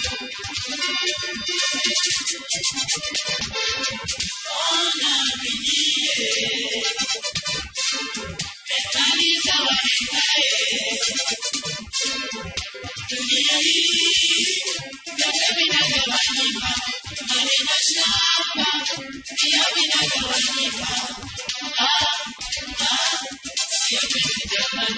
Thank you.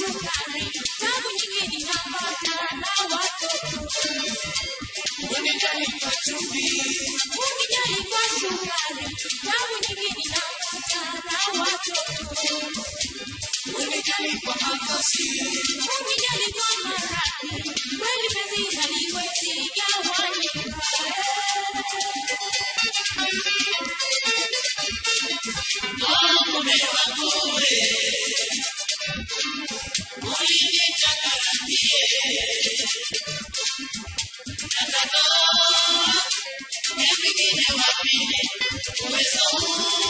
When you die, you. every day that I read it. Always.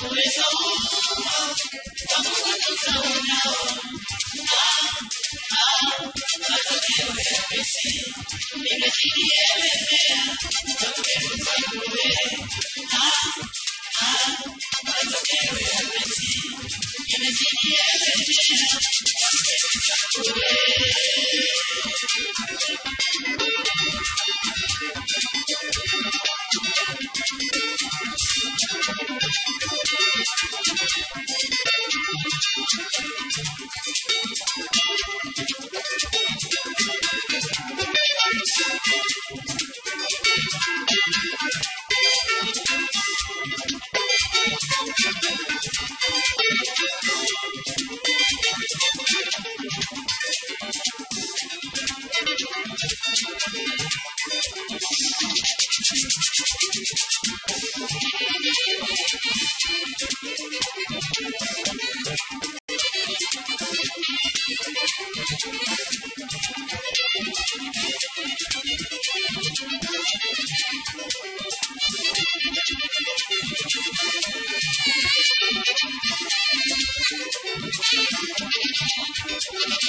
Por eso, oh, vamos a causar una ola.